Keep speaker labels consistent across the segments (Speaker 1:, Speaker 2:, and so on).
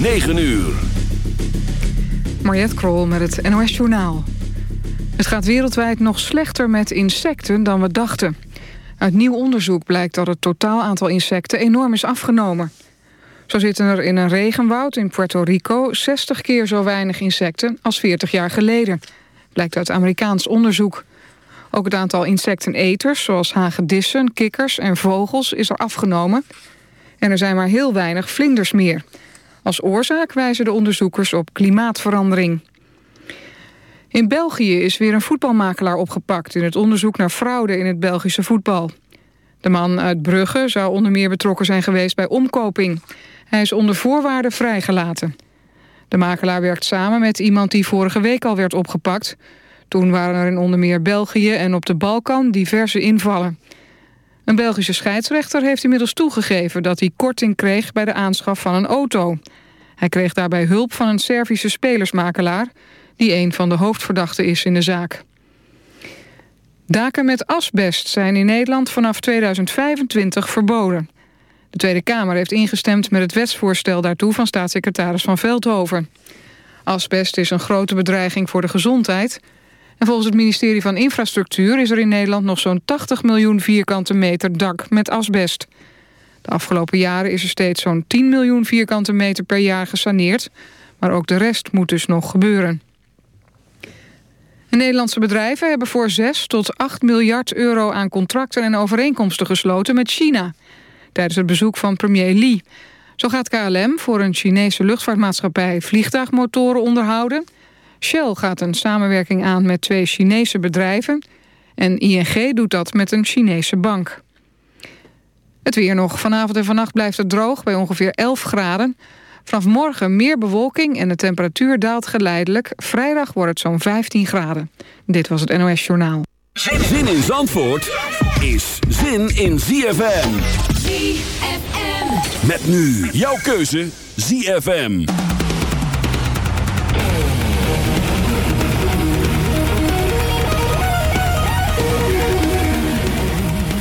Speaker 1: 9 uur.
Speaker 2: Mariette Krol met het NOS Journaal. Het gaat wereldwijd nog slechter met insecten dan we dachten. Uit nieuw onderzoek blijkt dat het totaal aantal insecten enorm is afgenomen. Zo zitten er in een regenwoud in Puerto Rico 60 keer zo weinig insecten als 40 jaar geleden. Blijkt uit Amerikaans onderzoek. Ook het aantal insecteneters, zoals hagedissen, kikkers en vogels, is er afgenomen. En er zijn maar heel weinig vlinders meer. Als oorzaak wijzen de onderzoekers op klimaatverandering. In België is weer een voetbalmakelaar opgepakt... in het onderzoek naar fraude in het Belgische voetbal. De man uit Brugge zou onder meer betrokken zijn geweest bij omkoping. Hij is onder voorwaarden vrijgelaten. De makelaar werkt samen met iemand die vorige week al werd opgepakt. Toen waren er in onder meer België en op de Balkan diverse invallen. Een Belgische scheidsrechter heeft inmiddels toegegeven... dat hij korting kreeg bij de aanschaf van een auto. Hij kreeg daarbij hulp van een Servische spelersmakelaar... die een van de hoofdverdachten is in de zaak. Daken met asbest zijn in Nederland vanaf 2025 verboden. De Tweede Kamer heeft ingestemd met het wetsvoorstel daartoe... van staatssecretaris Van Veldhoven. Asbest is een grote bedreiging voor de gezondheid... En volgens het ministerie van Infrastructuur is er in Nederland nog zo'n 80 miljoen vierkante meter dak met asbest. De afgelopen jaren is er steeds zo'n 10 miljoen vierkante meter per jaar gesaneerd. Maar ook de rest moet dus nog gebeuren. De Nederlandse bedrijven hebben voor 6 tot 8 miljard euro aan contracten en overeenkomsten gesloten met China. Tijdens het bezoek van premier Li. Zo gaat KLM voor een Chinese luchtvaartmaatschappij vliegtuigmotoren onderhouden. Shell gaat een samenwerking aan met twee Chinese bedrijven. En ING doet dat met een Chinese bank. Het weer nog. Vanavond en vannacht blijft het droog bij ongeveer 11 graden. Vanaf morgen meer bewolking en de temperatuur daalt geleidelijk. Vrijdag wordt het zo'n 15 graden. Dit was het NOS Journaal.
Speaker 1: Zin in Zandvoort is zin in ZFM.
Speaker 3: ZFM.
Speaker 1: Met nu jouw keuze ZFM.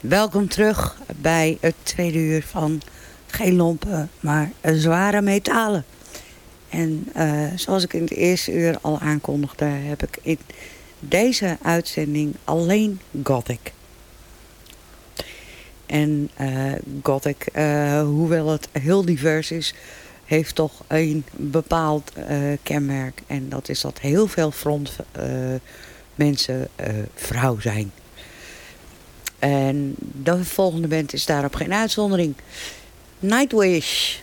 Speaker 4: Welkom terug bij het tweede uur van geen lompen, maar zware metalen. En uh, zoals ik in het eerste uur al aankondigde, heb ik in deze uitzending alleen Gothic. En uh, Gothic, uh, hoewel het heel divers is, heeft toch een bepaald kenmerk. En dat is dat heel veel front mensen vrouw zijn. En de volgende band is daarop geen uitzondering. Nightwish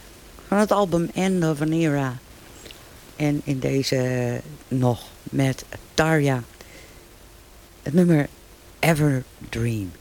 Speaker 4: van het album End of an Era. En in deze nog met Tarja. Het nummer Ever Dream.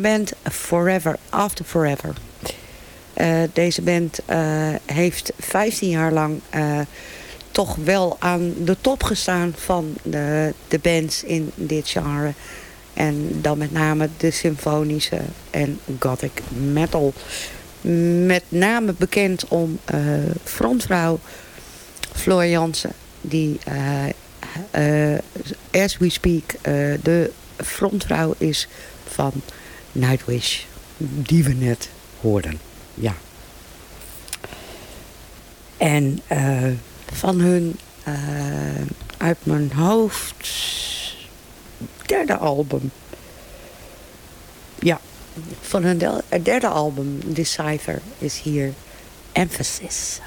Speaker 4: De band Forever After Forever. deze band heeft 15 jaar lang toch wel aan de top gestaan van de, de bands in dit genre. En dan met name de symfonische en gothic metal. Met name bekend om frontvrouw Floor Jansen. Die, as we speak, de frontvrouw is van Nightwish. Die we net hoorden. Ja. En van hun, uit mijn hoofd, derde album. Ja, van hun derde album, Decipher, is hier Emphasis.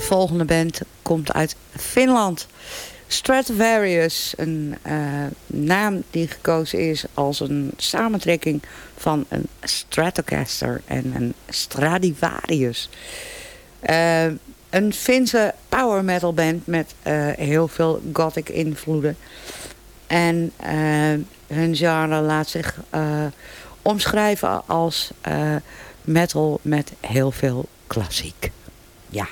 Speaker 5: De volgende band komt uit Finland. Stradivarius, een uh, naam die gekozen is als een samentrekking van een Stratocaster en een Stradivarius. Uh, een Finse power metal band met uh, heel veel gothic invloeden. En hun genre laat zich omschrijven als metal met heel veel klassiek. Ja.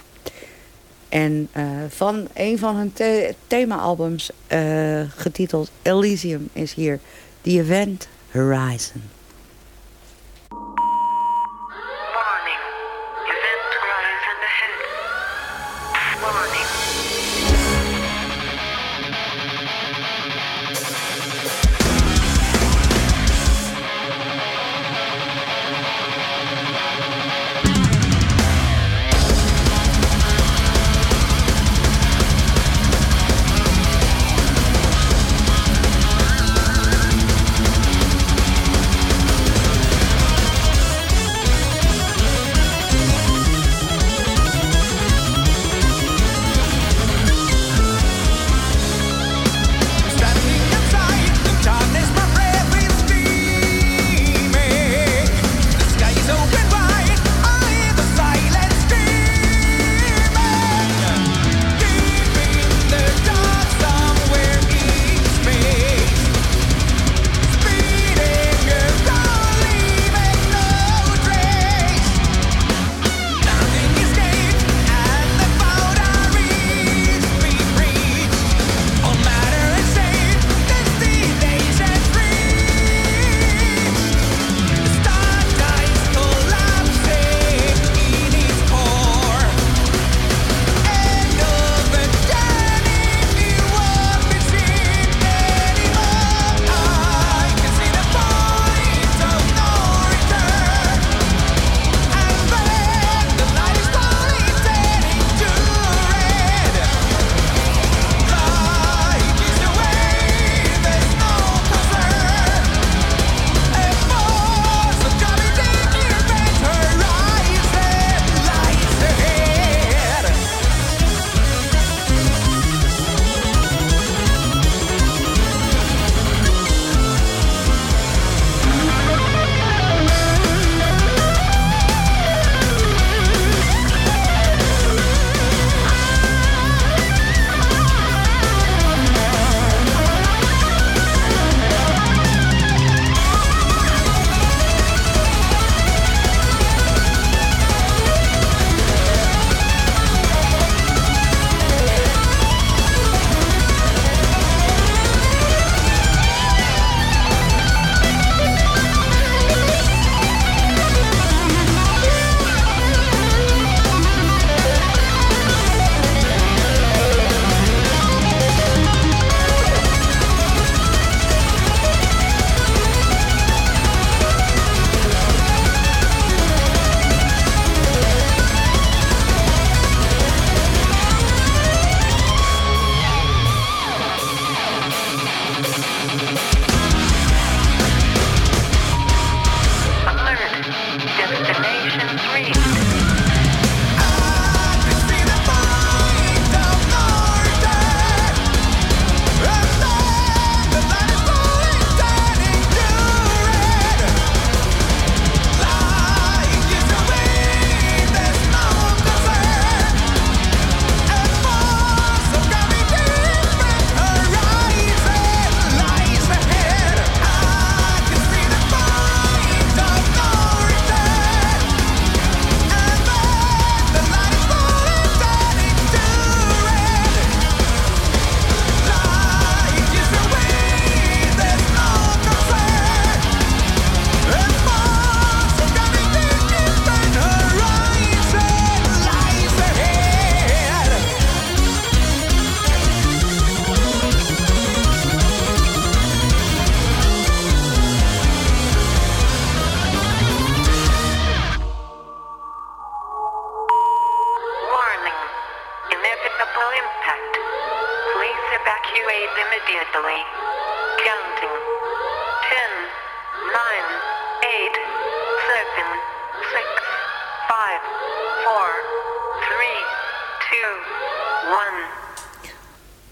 Speaker 5: En uh, van een van hun the thema-albums, uh, getiteld Elysium, is hier The Event Horizon.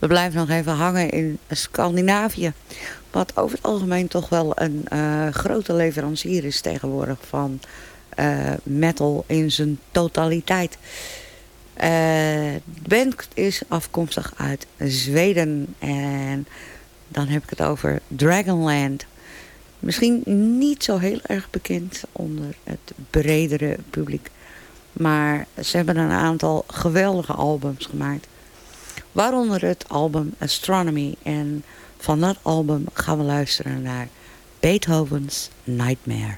Speaker 4: We blijven nog even hangen in Scandinavië. Wat over het algemeen toch wel een uh, grote leverancier is tegenwoordig van uh, metal in zijn totaliteit. De band is afkomstig uit Zweden en dan heb ik het over Dragonland. Misschien niet zo heel erg bekend onder het bredere publiek. Maar ze hebben een aantal geweldige albums gemaakt. Waaronder het album Astronomy. En van dat album gaan we luisteren naar Beethoven's Nightmare.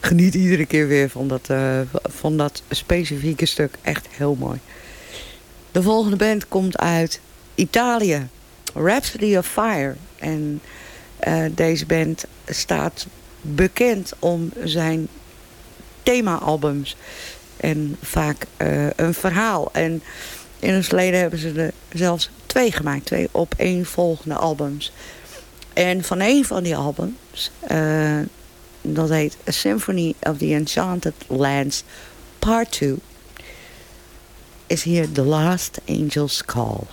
Speaker 4: Geniet iedere keer weer van dat, eh, van dat specifieke stuk. Echt heel mooi. De volgende band komt uit Italië. Rhapsody of Fire. En uh, deze band staat bekend om zijn thema-albums. En vaak uh, een verhaal. En in het verleden hebben ze er zelfs twee gemaakt. Twee opeenvolgende albums. En van een van die albums, dat heet A Symphony of the Enchanted Lands Part 2, is hier The Last Angel's Call.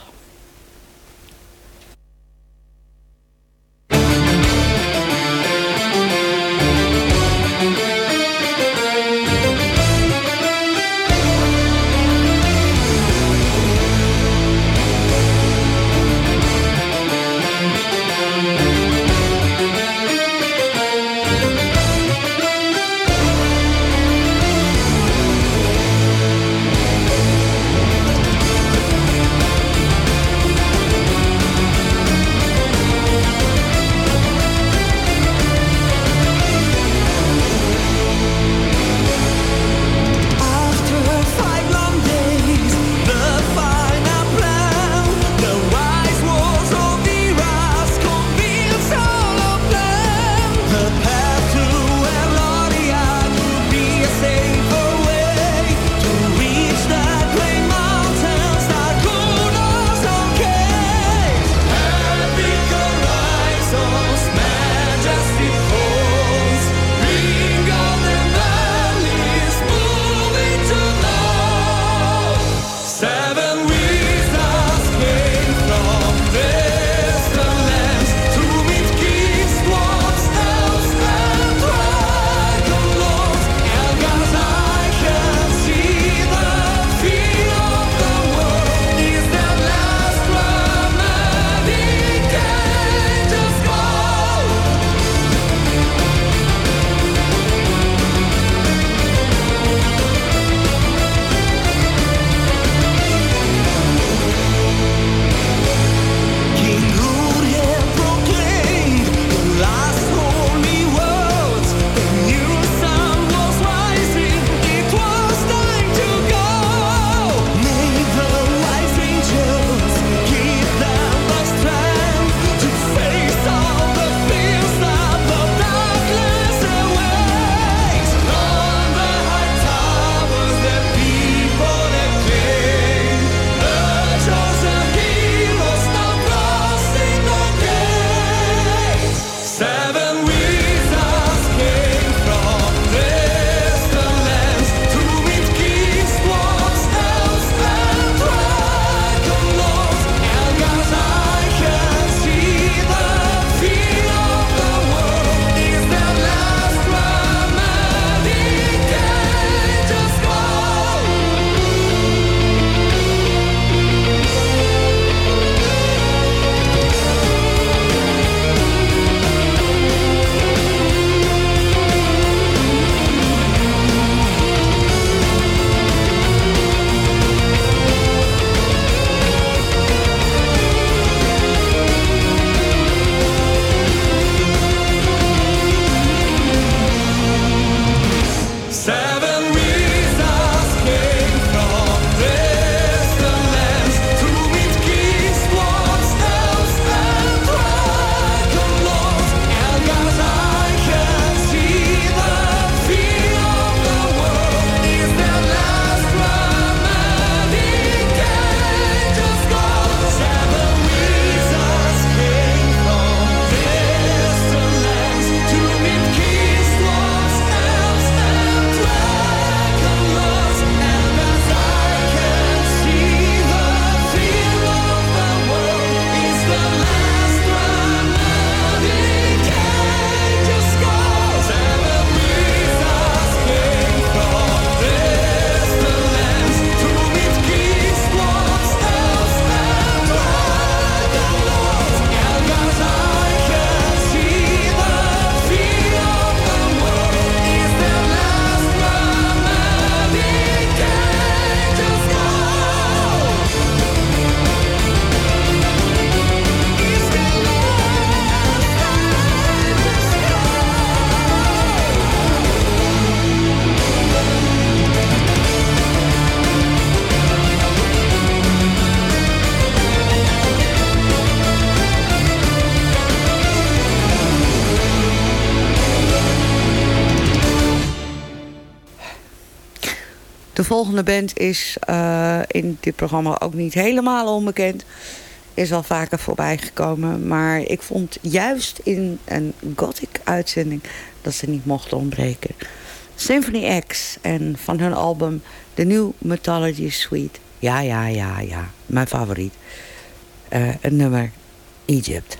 Speaker 4: Volgende band is eh, in dit programma ook niet helemaal onbekend. Is al vaker voorbij gekomen. Maar ik vond juist in een gothic uitzending dat ze niet mochten ontbreken. Symphony X en van hun album The New Mythology Suite. Ja, ja, ja, ja. Mijn favoriet. Uh, het nummer Egypt.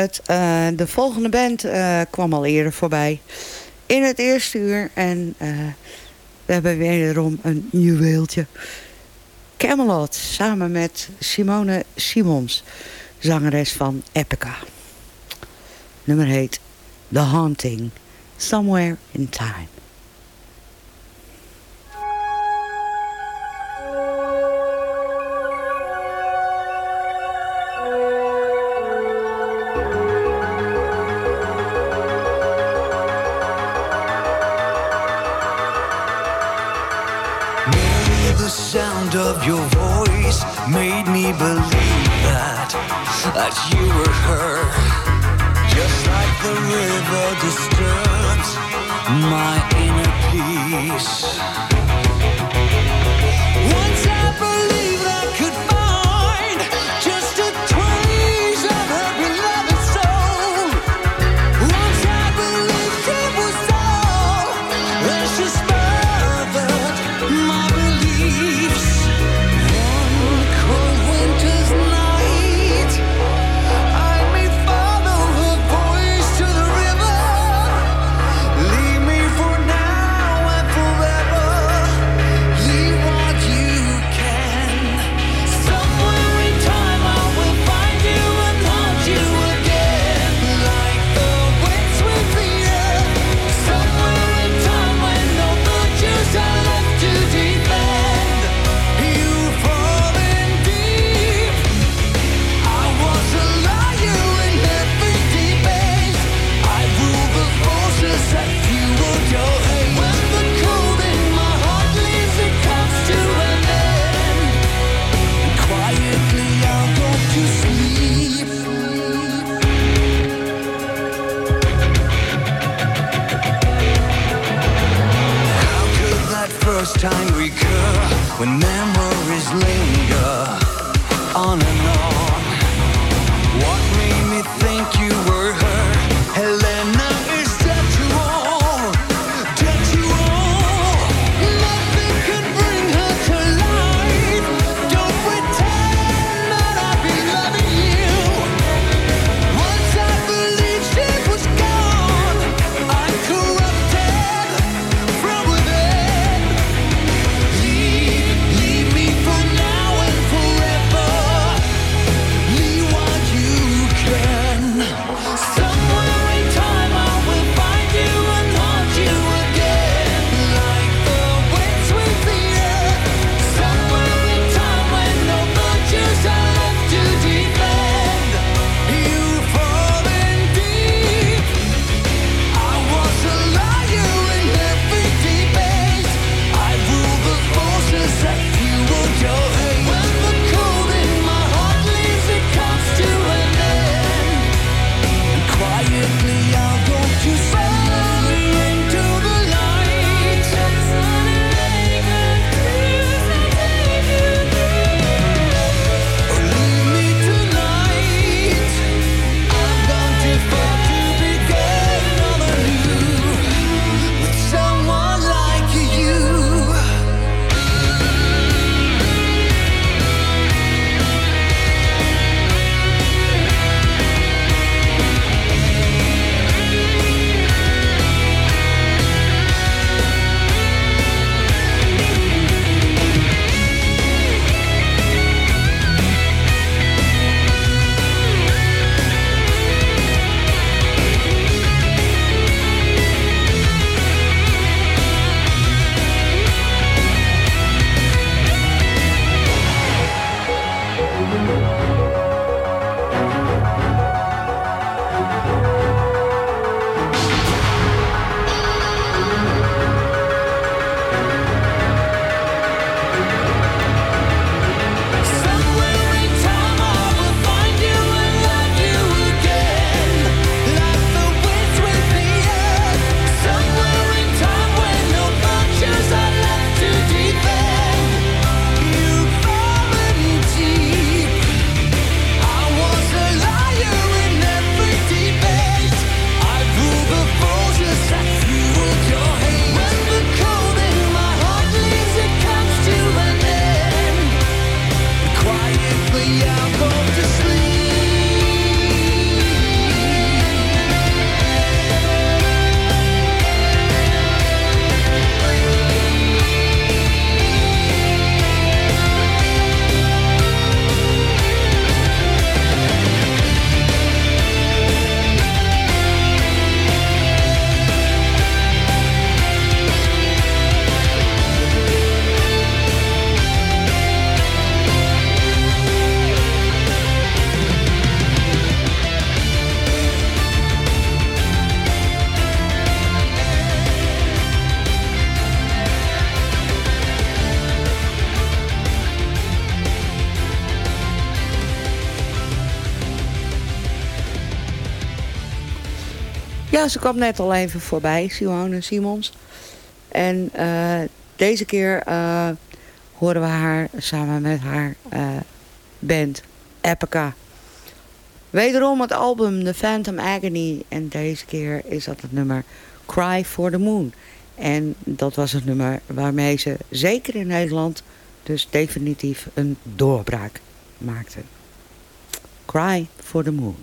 Speaker 4: Eh, de volgende band eh, kwam al eerder voorbij. In het eerste uur. En eh, we hebben wederom een juweeltje. Camelot samen met Simone Simons. Zangeres van Epica. Nummer heet The Haunting. Somewhere in Time.
Speaker 5: you were her. Just like the river disturbs my inner peace. time recur when memories linger on and on.
Speaker 4: Ja, ze kwam net al even voorbij, Simone Simons. En eh, deze keer eh, horen we haar samen met haar eh, band Epica. Wederom het album The Phantom Agony. En deze keer is dat het nummer Cry for the Moon. En dat was het nummer waarmee ze zeker in Nederland dus definitief een doorbraak maakte. Cry for the Moon.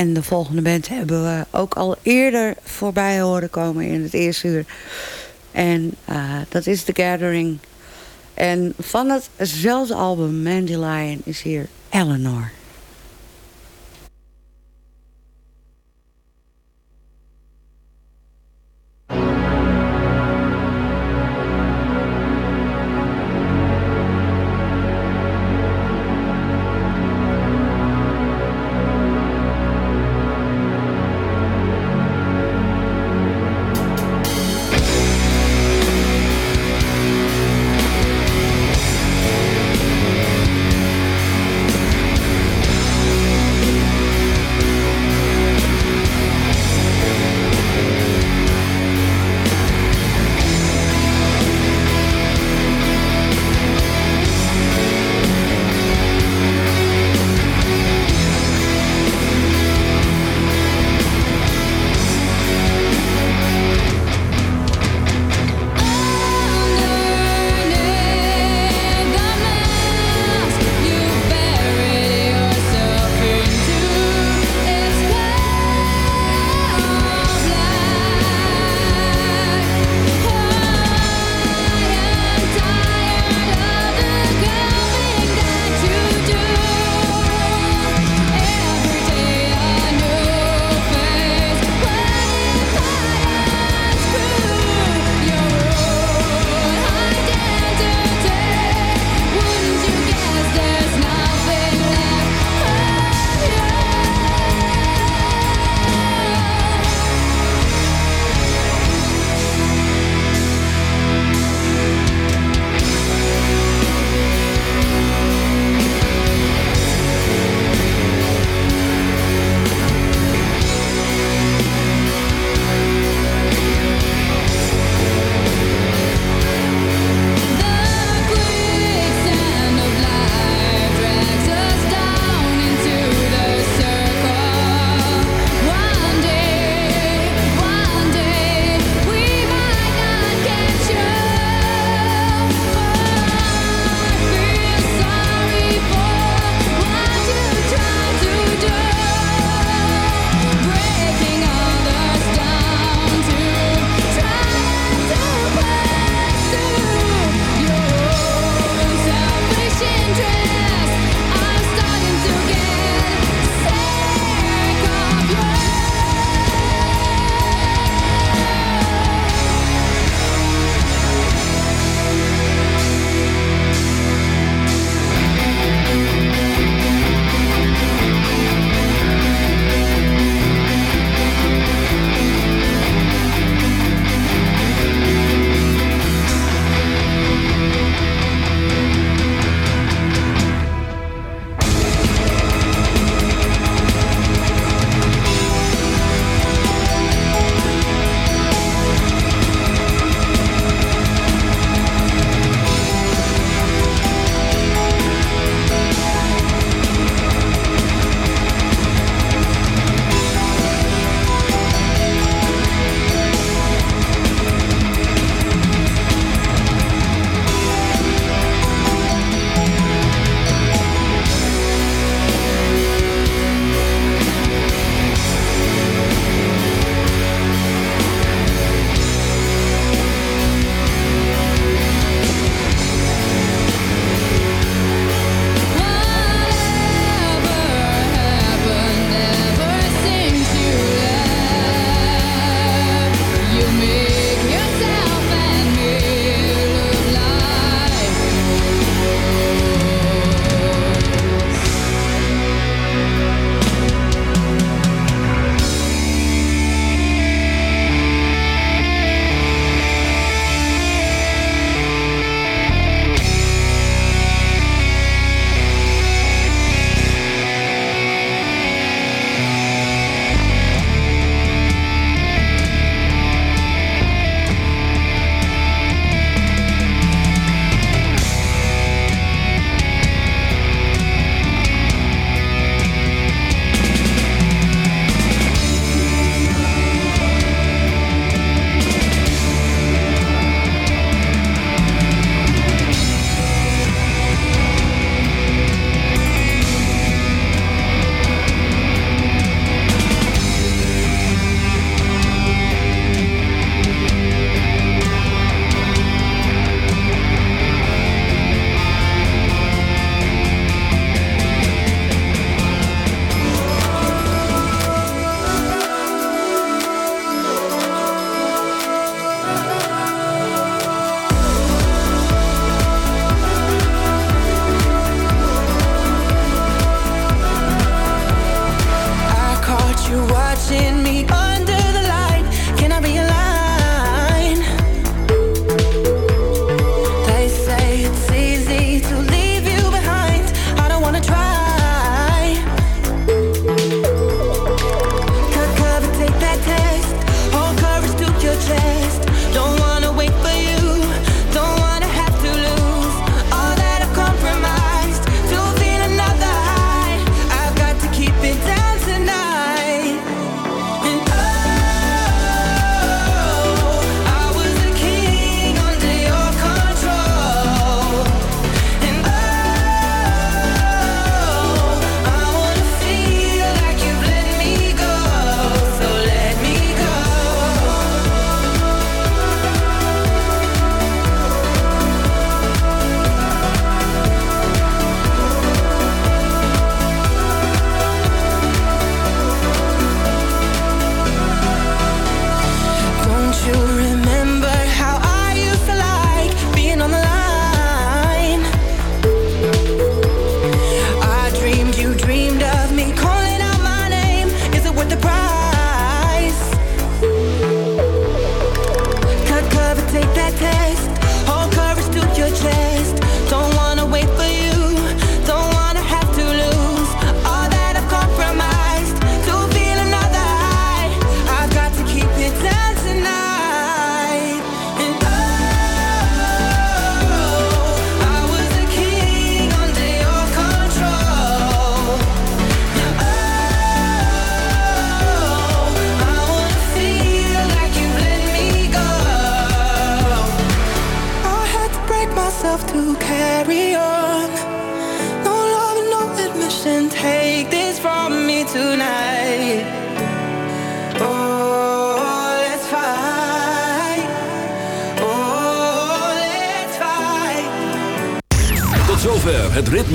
Speaker 4: En de volgende band hebben we ook al eerder voorbij horen komen in het eerste uur. En eh, dat is The Gathering. En van hetzelfde album, Mandy is hier. Eleanor